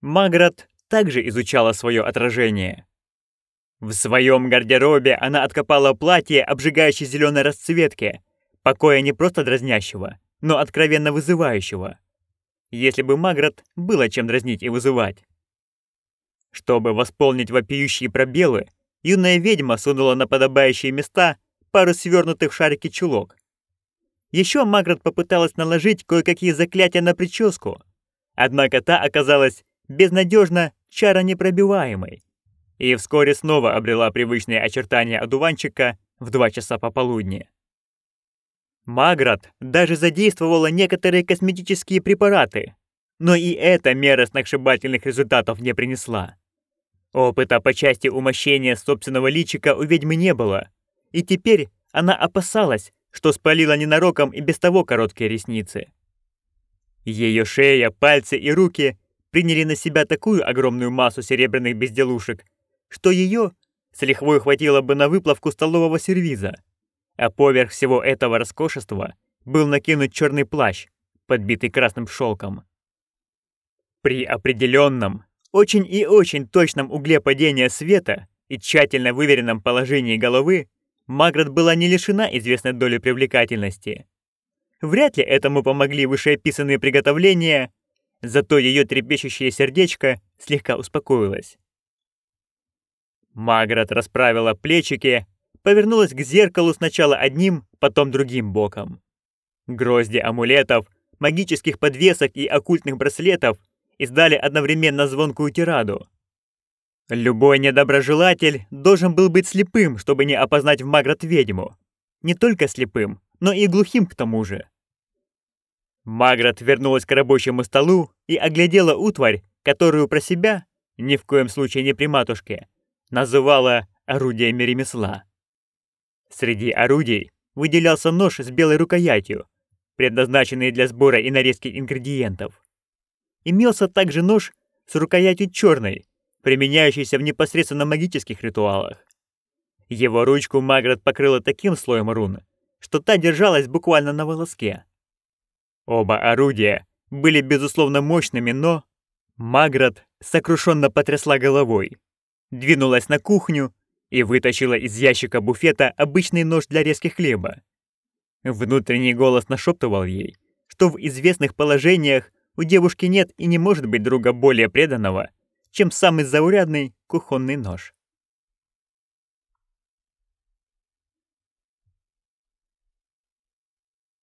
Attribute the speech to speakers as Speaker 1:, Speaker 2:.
Speaker 1: Маград также изучала свое отражение. В своем гардеробе она откопала платье обжигающей зеленой расцветки, покоя не просто дразнящего, но откровенно вызывающего. Если бы Маград было чем дразнить и вызывать. Чтобы восполнить вопиющие пробелы, юная ведьма сунула на подобающие места пару свернутых в шарики чулок. Еще Маград попыталась наложить кое-какие заклятия на прическу, однако та оказалась безнадежно чаронепробиваемой и вскоре снова обрела привычные очертания одуванчика в два часа пополудни. Маград даже задействовала некоторые косметические препараты, но и эта мера сногсшибательных результатов не принесла. Опыта по части умощения собственного личика у ведьмы не было, и теперь она опасалась, что спалила ненароком и без того короткие ресницы. Ее шея, пальцы и руки приняли на себя такую огромную массу серебряных безделушек, что ее с лихвой хватило бы на выплавку столового сервиза. А поверх всего этого роскошества был накинут черный плащ, подбитый красным шелком. При определенном, очень и очень точном угле падения света и тщательно выверенном положении головы Маград была не лишена известной доли привлекательности. Вряд ли этому помогли вышеописанные приготовления, зато ее трепещущее сердечко слегка успокоилось. Маград расправила плечики, повернулась к зеркалу сначала одним, потом другим боком. Грозди амулетов, магических подвесок и оккультных браслетов издали одновременно звонкую тираду. Любой недоброжелатель должен был быть слепым, чтобы не опознать в Маград ведьму. Не только слепым, но и глухим к тому же. Маград вернулась к рабочему столу и оглядела утварь, которую про себя, ни в коем случае не при матушке, называла орудиями ремесла. Среди орудий выделялся нож с белой рукоятью, предназначенный для сбора и нарезки ингредиентов. Имелся также нож с рукоятью черной, применяющийся в непосредственно магических ритуалах. Его ручку Маград покрыла таким слоем рун, что та держалась буквально на волоске. Оба орудия были безусловно мощными, но... Маград сокрушенно потрясла головой двинулась на кухню и вытащила из ящика буфета обычный нож для резки хлеба. Внутренний голос нашептывал ей, что в известных положениях у девушки нет и не может быть друга более преданного, чем самый заурядный кухонный нож.